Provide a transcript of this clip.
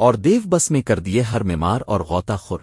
اور دیو بس میں کر دیے ہر میمار اور غوطہ خور۔